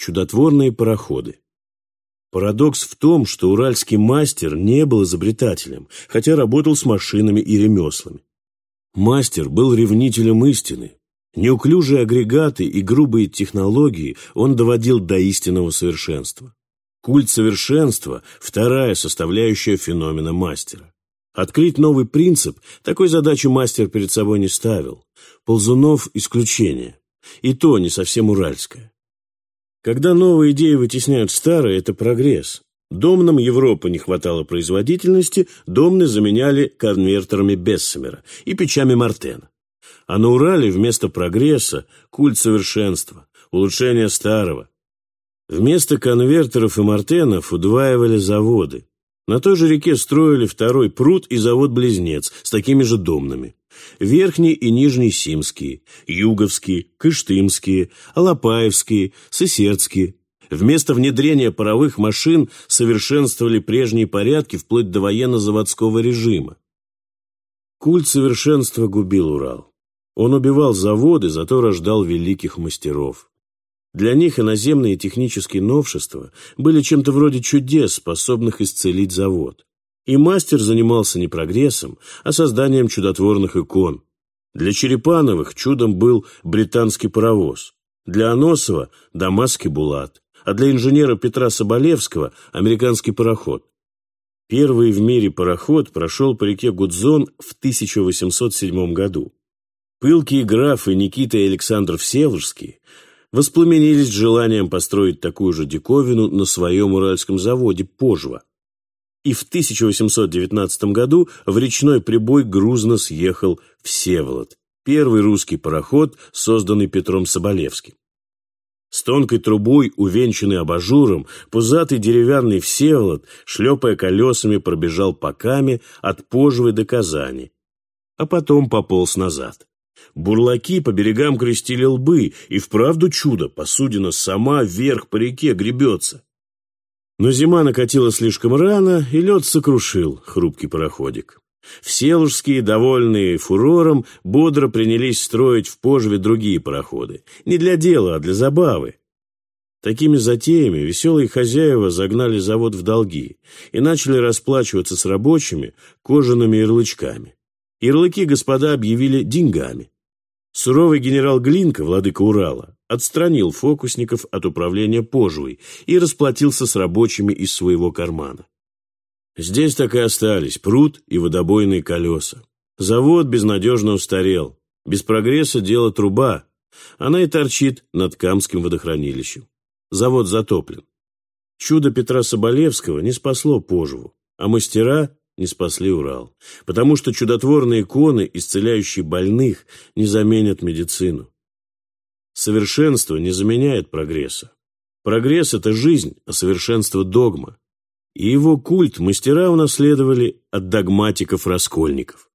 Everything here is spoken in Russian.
Чудотворные пароходы. Парадокс в том, что уральский мастер не был изобретателем, хотя работал с машинами и ремеслами. Мастер был ревнителем истины. Неуклюжие агрегаты и грубые технологии он доводил до истинного совершенства. Культ совершенства – вторая составляющая феномена мастера. Открыть новый принцип – такой задачи мастер перед собой не ставил. Ползунов – исключение. И то не совсем уральское. Когда новые идеи вытесняют старые, это прогресс. Домнам Европы не хватало производительности, домны заменяли конвертерами Бессемера и печами Мартена. А на Урале вместо прогресса – культ совершенства, улучшение старого. Вместо конвертеров и Мартенов удваивали заводы. На той же реке строили второй пруд и завод-близнец с такими же домнами. Верхний и Нижний Симские, Юговские, Кыштымские, Алапаевские, Сысердские. Вместо внедрения паровых машин совершенствовали прежние порядки вплоть до военно-заводского режима. Культ совершенства губил Урал. Он убивал заводы, зато рождал великих мастеров. Для них иноземные технические новшества были чем-то вроде чудес, способных исцелить завод. И мастер занимался не прогрессом, а созданием чудотворных икон. Для Черепановых чудом был британский паровоз, для Аносова – дамасский булат, а для инженера Петра Соболевского – американский пароход. Первый в мире пароход прошел по реке Гудзон в 1807 году. Пылкие графы Никита и Александр Всеволожские воспламенились желанием построить такую же диковину на своем уральском заводе «Пожва» и в 1819 году в речной прибой грузно съехал Всеволод, первый русский пароход, созданный Петром Соболевским. С тонкой трубой, увенчанный абажуром, пузатый деревянный Всеволод, шлепая колесами, пробежал по Каме от Пожвы до Казани, а потом пополз назад. Бурлаки по берегам крестили лбы, и вправду чудо, посудина сама вверх по реке гребется. Но зима накатила слишком рано, и лед сокрушил хрупкий пароходик. Вселужские, довольные фурором, бодро принялись строить в пожве другие пароходы. Не для дела, а для забавы. Такими затеями веселые хозяева загнали завод в долги и начали расплачиваться с рабочими кожаными ярлычками. Ярлыки господа объявили деньгами. Суровый генерал Глинка, владыка Урала, отстранил фокусников от управления пожвой и расплатился с рабочими из своего кармана. Здесь так и остались пруд и водобойные колеса. Завод безнадежно устарел. Без прогресса дело труба. Она и торчит над Камским водохранилищем. Завод затоплен. Чудо Петра Соболевского не спасло пожву, а мастера не спасли Урал, потому что чудотворные иконы, исцеляющие больных, не заменят медицину. Совершенство не заменяет прогресса. Прогресс – это жизнь, а совершенство – догма. И его культ мастера унаследовали от догматиков-раскольников.